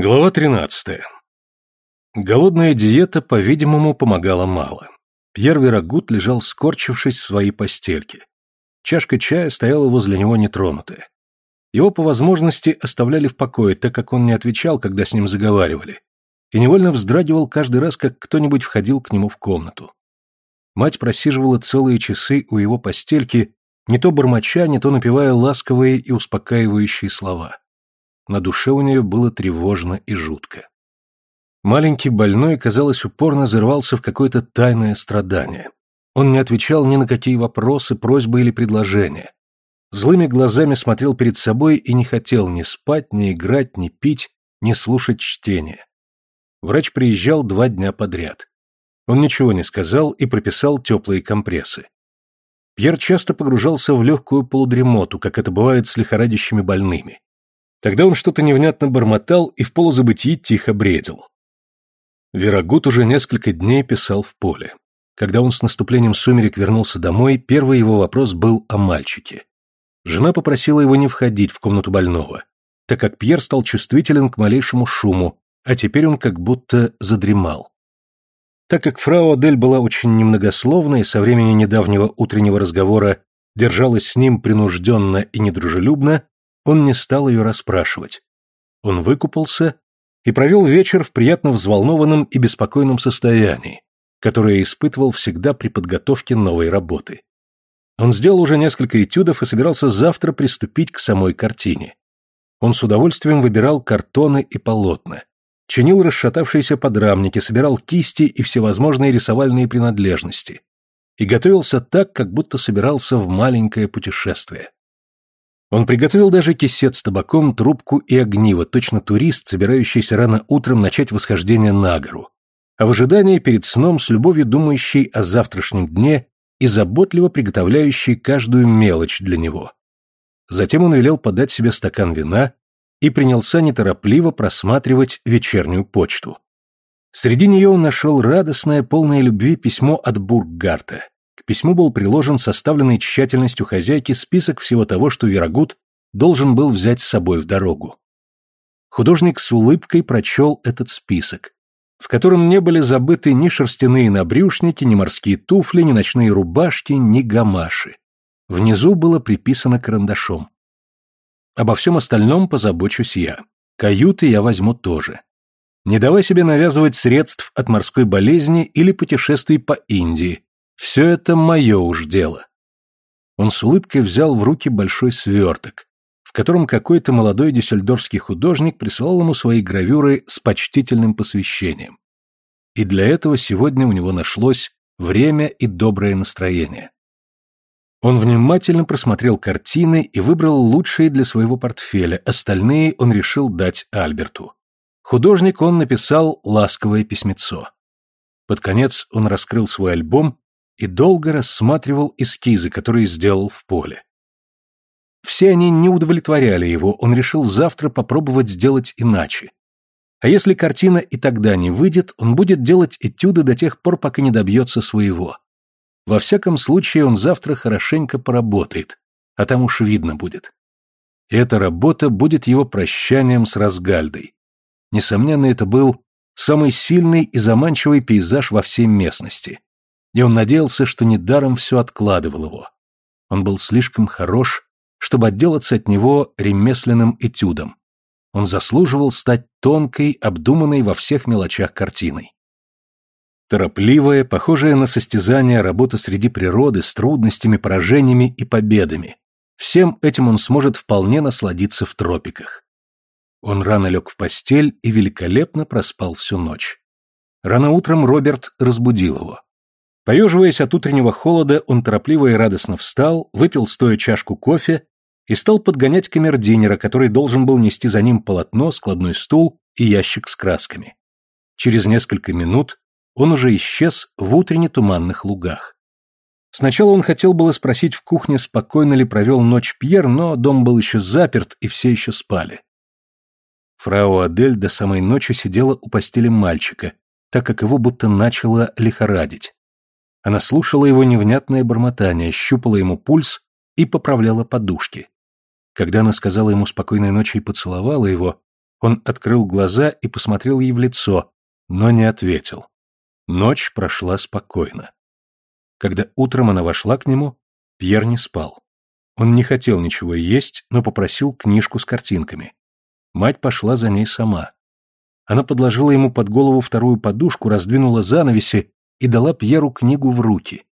Глава 13. Голодная диета, по-видимому, помогала мало. Пьер Верагут лежал скорчившись в своей постельке. Чашка чая стояла возле него нетронутая. Его по возможности оставляли в покое, так как он не отвечал, когда с ним заговаривали, и невольно вздрагивал каждый раз, как кто-нибудь входил к нему в комнату. Мать просиживала целые часы у его постельки, не то бормоча, не то напевая ласковые и успокаивающие слова. На душе у нее было тревожно и жутко. Маленький больной, казалось, упорно зарвался в какое-то тайное страдание. Он не отвечал ни на какие вопросы, просьбы или предложения. Злыми глазами смотрел перед собой и не хотел ни спать, ни играть, ни пить, ни слушать чтения. Врач приезжал два дня подряд. Он ничего не сказал и прописал теплые компрессы. Пьер часто погружался в легкую полудремоту, как это бывает с лихорадящими больными. Тогда он что-то невнятно бормотал и в полузабытии тихо бредил. Верагут уже несколько дней писал в поле. Когда он с наступлением сумерек вернулся домой, первый его вопрос был о мальчике. Жена попросила его не входить в комнату больного, так как Пьер стал чувствителен к малейшему шуму, а теперь он как будто задремал. Так как фрау Адель была очень немногословна и со времени недавнего утреннего разговора держалась с ним принужденно и недружелюбно, он не стал ее расспрашивать. Он выкупался и провел вечер в приятно взволнованном и беспокойном состоянии, которое испытывал всегда при подготовке новой работы. Он сделал уже несколько этюдов и собирался завтра приступить к самой картине. Он с удовольствием выбирал картоны и полотна, чинил расшатавшиеся подрамники, собирал кисти и всевозможные рисовальные принадлежности и готовился так, как будто собирался в маленькое путешествие. Он приготовил даже кисет с табаком, трубку и огниво, точно турист, собирающийся рано утром начать восхождение на гору, а в ожидании перед сном с любовью думающий о завтрашнем дне и заботливо приготовляющий каждую мелочь для него. Затем он велел подать себе стакан вина и принялся неторопливо просматривать вечернюю почту. Среди нее он нашел радостное, полное любви письмо от Бурггарта, к письму был приложен составленный тщательностью хозяйки список всего того, что Верагут должен был взять с собой в дорогу. Художник с улыбкой прочел этот список, в котором не были забыты ни шерстяные набрюшники, ни морские туфли, ни ночные рубашки, ни гамаши. Внизу было приписано карандашом. Обо всем остальном позабочусь я. Каюты я возьму тоже. Не давай себе навязывать средств от морской болезни или путешествий по Индии, все это мое уж дело. Он с улыбкой взял в руки большой сверток, в котором какой-то молодой дюссельдорфский художник присылал ему свои гравюры с почтительным посвящением. И для этого сегодня у него нашлось время и доброе настроение. Он внимательно просмотрел картины и выбрал лучшие для своего портфеля, остальные он решил дать Альберту. Художник он написал ласковое письмецо. Под конец он раскрыл свой альбом и долго рассматривал эскизы, которые сделал в поле. Все они не удовлетворяли его, он решил завтра попробовать сделать иначе. А если картина и тогда не выйдет, он будет делать этюды до тех пор, пока не добьется своего. Во всяком случае, он завтра хорошенько поработает, а там уж видно будет. Эта работа будет его прощанием с Разгальдой. Несомненно, это был самый сильный и заманчивый пейзаж во всей местности и он надеялся, что недаром все откладывал его. Он был слишком хорош, чтобы отделаться от него ремесленным этюдом. Он заслуживал стать тонкой, обдуманной во всех мелочах картиной. Торопливая, похожая на состязание работа среди природы с трудностями, поражениями и победами. Всем этим он сможет вполне насладиться в тропиках. Он рано лег в постель и великолепно проспал всю ночь. Рано утром Роберт разбудил его. Поеживаясь от утреннего холода, он торопливо и радостно встал, выпил стоя чашку кофе и стал подгонять камердинера, который должен был нести за ним полотно, складной стул и ящик с красками. Через несколько минут он уже исчез в утренне туманных лугах. Сначала он хотел было спросить в кухне, спокойно ли провел ночь Пьер, но дом был еще заперт, и все еще спали. Фрау Адель до самой ночи сидела у постели мальчика, так как его будто начало лихорадить. Она слушала его невнятное бормотание, щупала ему пульс и поправляла подушки. Когда она сказала ему спокойной ночи и поцеловала его, Он открыл глаза и посмотрел ей в лицо, но не ответил. Ночь прошла спокойно. Когда утром она вошла к нему, Пьер не спал. Он не хотел ничего есть, но попросил книжку с картинками. Мать пошла за ней сама. Она подложила ему под голову вторую подушку, раздвинула занавеси и дала Пьеру книгу в руки.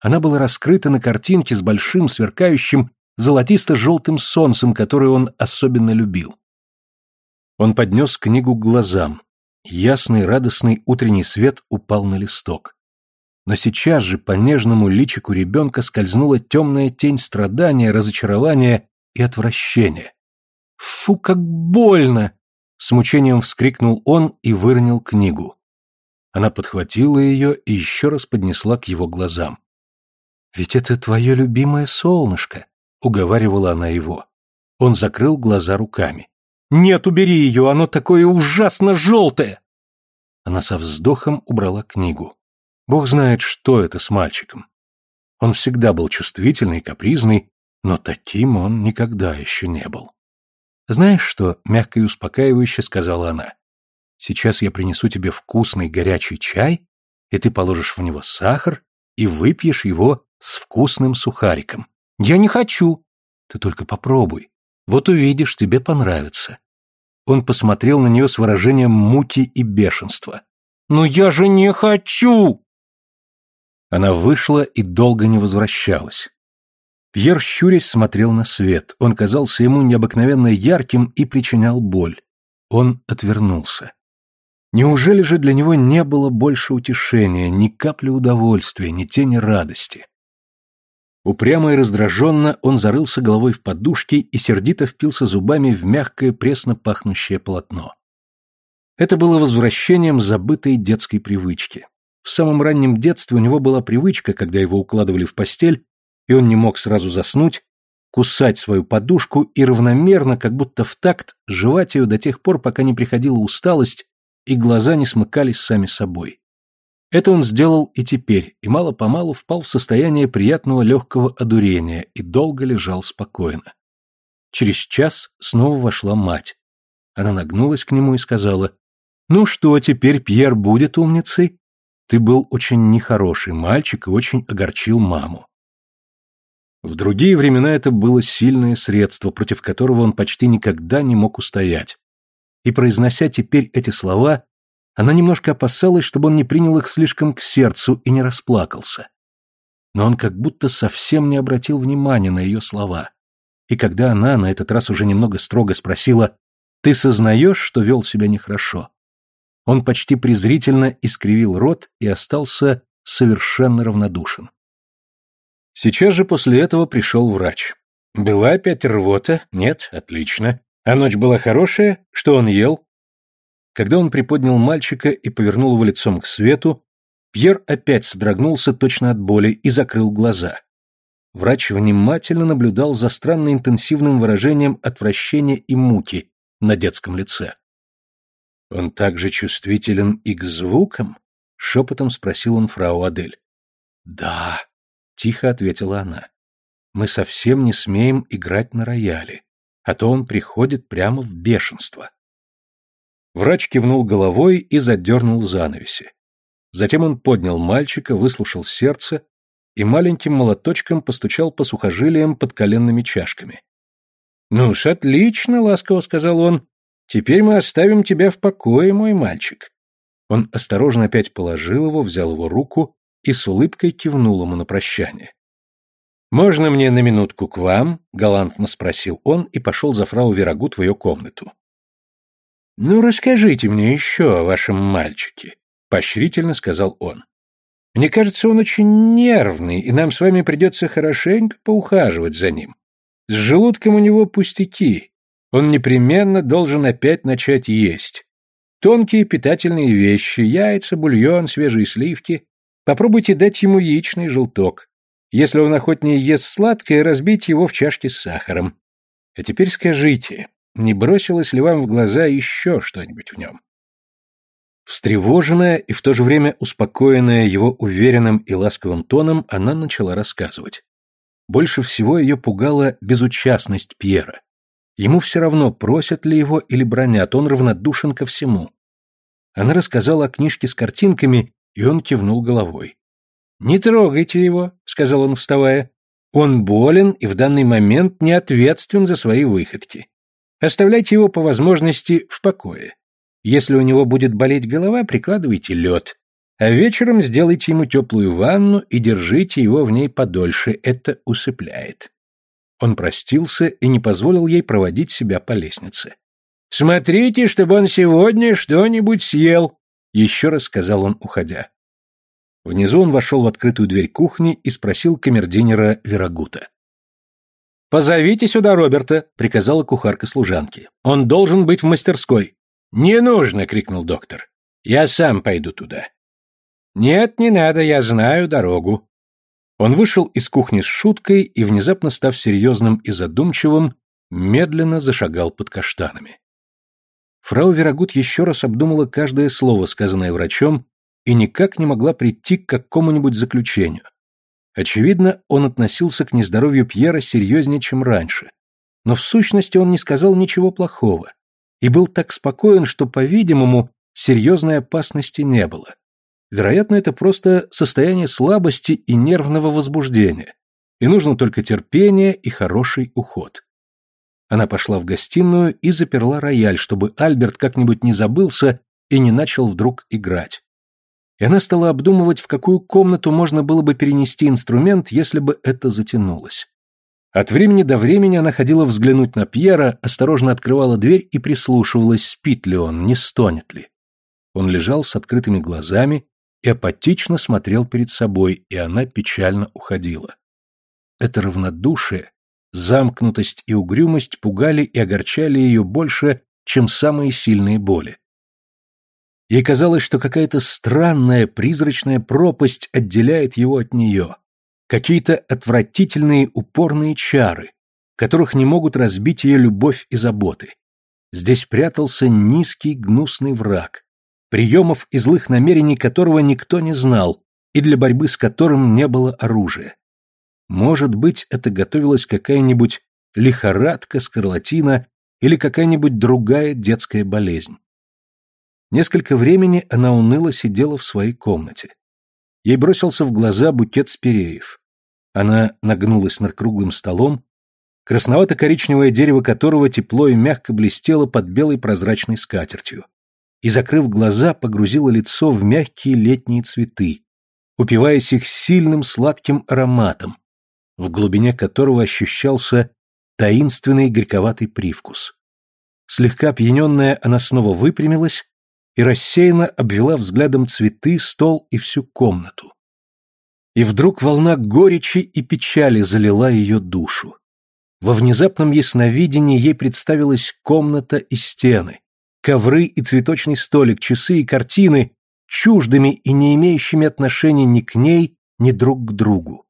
Она была раскрыта на картинке с большим, сверкающим, золотисто-желтым солнцем, которое он особенно любил. Он поднес книгу к глазам. Ясный, радостный утренний свет упал на листок. Но сейчас же по нежному личику ребенка скользнула темная тень страдания, разочарования и отвращения. «Фу, как больно!» — с мучением вскрикнул он и выронил книгу. Она подхватила ее и еще раз поднесла к его глазам. «Ведь это твое любимое солнышко», — уговаривала она его. Он закрыл глаза руками. «Нет, убери ее, оно такое ужасно желтое!» Она со вздохом убрала книгу. Бог знает, что это с мальчиком. Он всегда был чувствительный, капризный, но таким он никогда еще не был. «Знаешь что?» — мягко и успокаивающе сказала она. «Сейчас я принесу тебе вкусный горячий чай, и ты положишь в него сахар и выпьешь его с вкусным сухариком». «Я не хочу!» «Ты только попробуй. Вот увидишь, тебе понравится». Он посмотрел на нее с выражением муки и бешенства. «Но я же не хочу!» Она вышла и долго не возвращалась. Пьер, щурясь, смотрел на свет. Он казался ему необыкновенно ярким и причинял боль. Он отвернулся. Неужели же для него не было больше утешения, ни капли удовольствия, ни тени радости? Упрямо и раздраженно он зарылся головой в подушки и сердито впился зубами в мягкое пресно пахнущее полотно. Это было возвращением забытой детской привычки. В самом раннем детстве у него была привычка, когда его укладывали в постель, и он не мог сразу заснуть, кусать свою подушку и равномерно, как будто в такт, жевать ее до тех пор, пока не приходила усталость и глаза не смыкались сами собой. Это он сделал и теперь, и мало-помалу впал в состояние приятного легкого одурения и долго лежал спокойно. Через час снова вошла мать. Она нагнулась к нему и сказала, «Ну что, теперь Пьер будет умницей? Ты был очень нехороший мальчик и очень огорчил маму. В другие времена это было сильное средство, против которого он почти никогда не мог устоять. И произнося теперь эти слова, она немножко опасалась, чтобы он не принял их слишком к сердцу и не расплакался. Но он как будто совсем не обратил внимания на ее слова. И когда она на этот раз уже немного строго спросила «Ты сознаешь, что вел себя нехорошо?» Он почти презрительно искривил рот и остался совершенно равнодушен. Сейчас же после этого пришел врач. Была опять рвота? Нет? Отлично. А ночь была хорошая? Что он ел? Когда он приподнял мальчика и повернул его лицом к свету, Пьер опять содрогнулся точно от боли и закрыл глаза. Врач внимательно наблюдал за странно интенсивным выражением отвращения и муки на детском лице. «Он также чувствителен и к звукам?» — шепотом спросил он фрау Адель. «Да», Тихо ответила она. Мы совсем не смеем играть на рояле, а то он приходит прямо в бешенство. Врач кивнул головой и задернул занавеси. Затем он поднял мальчика, выслушал сердце и маленьким молоточком постучал по сухожилиям под коленными чашками. «Ну ж, отлично», — ласково сказал он. «Теперь мы оставим тебя в покое, мой мальчик». Он осторожно опять положил его, взял его руку и с улыбкой кивнул ему на прощание. «Можно мне на минутку к вам?» — галантно спросил он и пошел за фрау Верагут в ее комнату. «Ну, расскажите мне еще о вашем мальчике», — поощрительно сказал он. «Мне кажется, он очень нервный, и нам с вами придется хорошенько поухаживать за ним. С желудком у него пустяки. Он непременно должен опять начать есть. Тонкие питательные вещи, яйца, бульон, свежие сливки. Попробуйте дать ему яичный желток. Если он охотнее ест сладкое, разбить его в чашке с сахаром. А теперь скажите, не бросилось ли вам в глаза еще что-нибудь в нем? Встревоженная и в то же время успокоенная его уверенным и ласковым тоном, она начала рассказывать. Больше всего ее пугала безучастность Пьера. Ему все равно, просят ли его или бронят, он равнодушен ко всему. Она рассказала о книжке с картинками, и он кивнул головой. «Не трогайте его», — сказал он, вставая. «Он болен и в данный момент не ответственен за свои выходки. Оставляйте его по возможности в покое. Если у него будет болеть голова, прикладывайте лед. А вечером сделайте ему теплую ванну и держите его в ней подольше, это усыпляет». Он простился и не позволил ей проводить себя по лестнице. «Смотрите, чтобы он сегодня что-нибудь съел», — еще раз сказал он, уходя. Внизу он вошел в открытую дверь кухни и спросил камердинера Верагута. «Позовите сюда Роберта», — приказала кухарка служанке. «Он должен быть в мастерской». «Не нужно!» — крикнул доктор. «Я сам пойду туда». «Нет, не надо, я знаю дорогу». Он вышел из кухни с шуткой и, внезапно став серьезным и задумчивым, медленно зашагал под каштанами. Фрау Верагут еще раз обдумала каждое слово, сказанное врачом, и никак не могла прийти к какому-нибудь заключению. Очевидно, он относился к нездоровью Пьера серьезнее, чем раньше. Но в сущности он не сказал ничего плохого и был так спокоен, что, по-видимому, серьезной опасности не было. Вероятно, это просто состояние слабости и нервного возбуждения, и нужно только терпение и хороший уход. Она пошла в гостиную и заперла рояль, чтобы Альберт как-нибудь не забылся и не начал вдруг играть и она стала обдумывать, в какую комнату можно было бы перенести инструмент, если бы это затянулось. От времени до времени она ходила взглянуть на Пьера, осторожно открывала дверь и прислушивалась, спит ли он, не стонет ли. Он лежал с открытыми глазами и апатично смотрел перед собой, и она печально уходила. Это равнодушие, замкнутость и угрюмость пугали и огорчали ее больше, чем самые сильные боли. Ей казалось, что какая-то странная призрачная пропасть отделяет его от нее. Какие-то отвратительные упорные чары, которых не могут разбить ее любовь и заботы. Здесь прятался низкий гнусный враг, приемов и злых намерений которого никто не знал и для борьбы с которым не было оружия. Может быть, это готовилась какая-нибудь лихорадка, скарлатина или какая-нибудь другая детская болезнь. Несколько времени она уныло сидела в своей комнате. Ей бросился в глаза букет спиреев. Она нагнулась над круглым столом, красновато-коричневое дерево которого тепло и мягко блестело под белой прозрачной скатертью, и, закрыв глаза, погрузила лицо в мягкие летние цветы, упиваясь их сильным сладким ароматом, в глубине которого ощущался таинственный горьковатый привкус. Слегка опьяненная, она снова выпрямилась и рассеянно обвела взглядом цветы, стол и всю комнату. И вдруг волна горечи и печали залила ее душу. Во внезапном ясновидении ей представилась комната и стены, ковры и цветочный столик, часы и картины, чуждыми и не имеющими отношения ни к ней, ни друг к другу.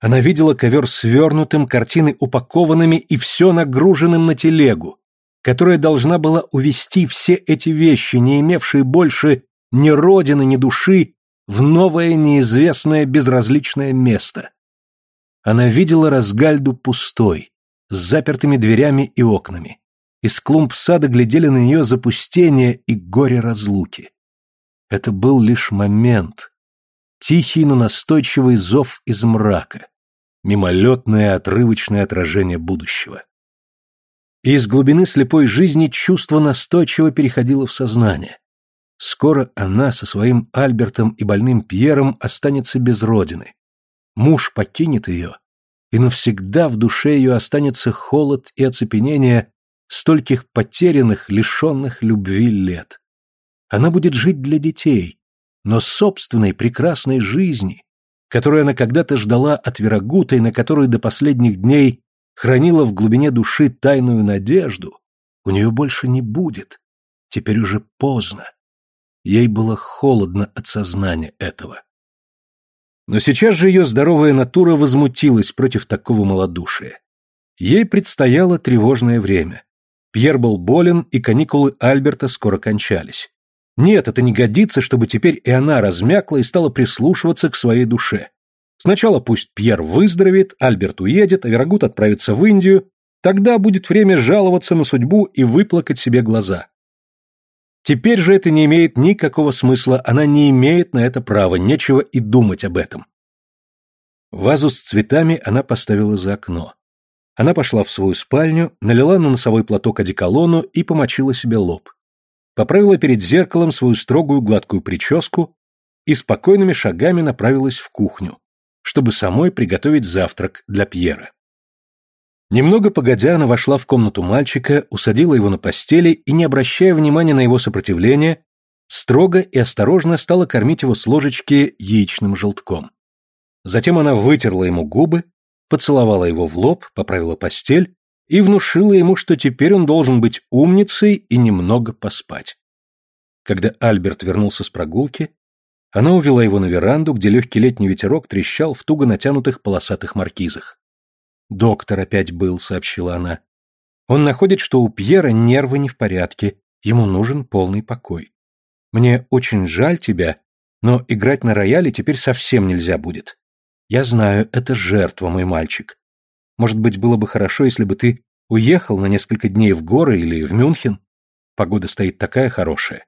Она видела ковер свернутым, картины упакованными и все нагруженным на телегу, которая должна была увести все эти вещи, не имевшие больше ни родины, ни души, в новое неизвестное безразличное место. Она видела Разгальду пустой, с запертыми дверями и окнами. Из клумб сада глядели на нее запустение и горе разлуки. Это был лишь момент. Тихий, но настойчивый зов из мрака. Мимолетное отрывочное отражение будущего и из глубины слепой жизни чувство настойчиво переходило в сознание. Скоро она со своим Альбертом и больным Пьером останется без родины. Муж покинет ее, и навсегда в душе ее останется холод и оцепенение стольких потерянных, лишенных любви лет. Она будет жить для детей, но собственной прекрасной жизни, которую она когда-то ждала от Верагута и на которую до последних дней хранила в глубине души тайную надежду, у нее больше не будет. Теперь уже поздно. Ей было холодно от сознания этого. Но сейчас же ее здоровая натура возмутилась против такого малодушия. Ей предстояло тревожное время. Пьер был болен, и каникулы Альберта скоро кончались. Нет, это не годится, чтобы теперь и она размякла и стала прислушиваться к своей душе. Сначала пусть Пьер выздоровеет, Альберт уедет, а Верагут отправится в Индию, Тогда будет время жаловаться на судьбу и выплакать себе глаза. Теперь же это не имеет никакого смысла, она не имеет на это права, нечего и думать об этом. Вазу с цветами она поставила за окно. Она пошла в свою спальню, налила на носовой платок одеколону и помочила себе лоб. Поправила перед зеркалом свою строгую гладкую прическу и спокойными шагами направилась в кухню, чтобы самой приготовить завтрак для Пьера. Немного погодя, она вошла в комнату мальчика, усадила его на постели и, не обращая внимания на его сопротивление, строго и осторожно стала кормить его с ложечки яичным желтком. Затем она вытерла ему губы, поцеловала его в лоб, поправила постель и внушила ему, что теперь он должен быть умницей и немного поспать. Когда Альберт вернулся с прогулки, она увела его на веранду, где легкий летний ветерок трещал в туго натянутых полосатых маркизах. «Доктор опять был», — сообщила она. «Он находит, что у Пьера нервы не в порядке, ему нужен полный покой. Мне очень жаль тебя, но играть на рояле теперь совсем нельзя будет. Я знаю, это жертва, мой мальчик. Может быть, было бы хорошо, если бы ты уехал на несколько дней в горы или в Мюнхен? Погода стоит такая хорошая.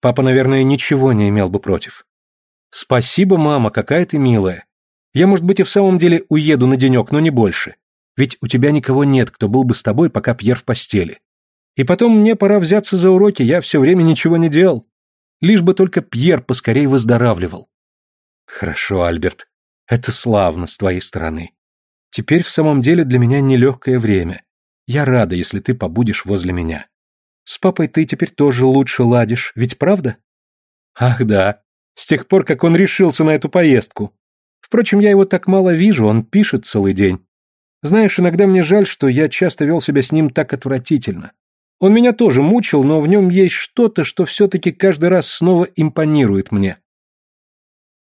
Папа, наверное, ничего не имел бы против. «Спасибо, мама, какая ты милая. Я, может быть, и в самом деле уеду на денек, но не больше. Ведь у тебя никого нет, кто был бы с тобой, пока Пьер в постели. И потом мне пора взяться за уроки, я все время ничего не делал. Лишь бы только Пьер поскорей выздоравливал». «Хорошо, Альберт. Это славно с твоей стороны. Теперь в самом деле для меня нелегкое время. Я рада, если ты побудешь возле меня. С папой ты теперь тоже лучше ладишь, ведь правда? Ах да, с тех пор, как он решился на эту поездку. Впрочем, я его так мало вижу, он пишет целый день. Знаешь, иногда мне жаль, что я часто вел себя с ним так отвратительно. Он меня тоже мучил, но в нем есть что-то, что все-таки каждый раз снова импонирует мне.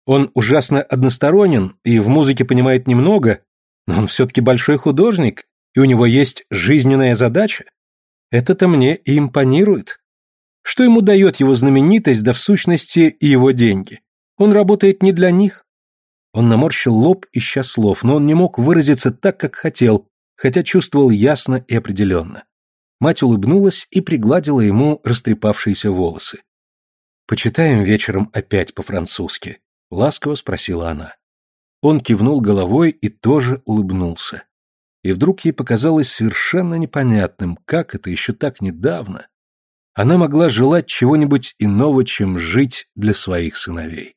Он ужасно односторонен и в музыке понимает немного, но он все-таки большой художник, и у него есть жизненная задача. Это-то мне и импонирует. Что ему дает его знаменитость, да в сущности и его деньги? Он работает не для них. Он наморщил лоб, ища слов, но он не мог выразиться так, как хотел, хотя чувствовал ясно и определенно. Мать улыбнулась и пригладила ему растрепавшиеся волосы. «Почитаем вечером опять по-французски», — ласково спросила она. Он кивнул головой и тоже улыбнулся. И вдруг ей показалось совершенно непонятным, как это еще так недавно она могла желать чего-нибудь иного, чем жить для своих сыновей.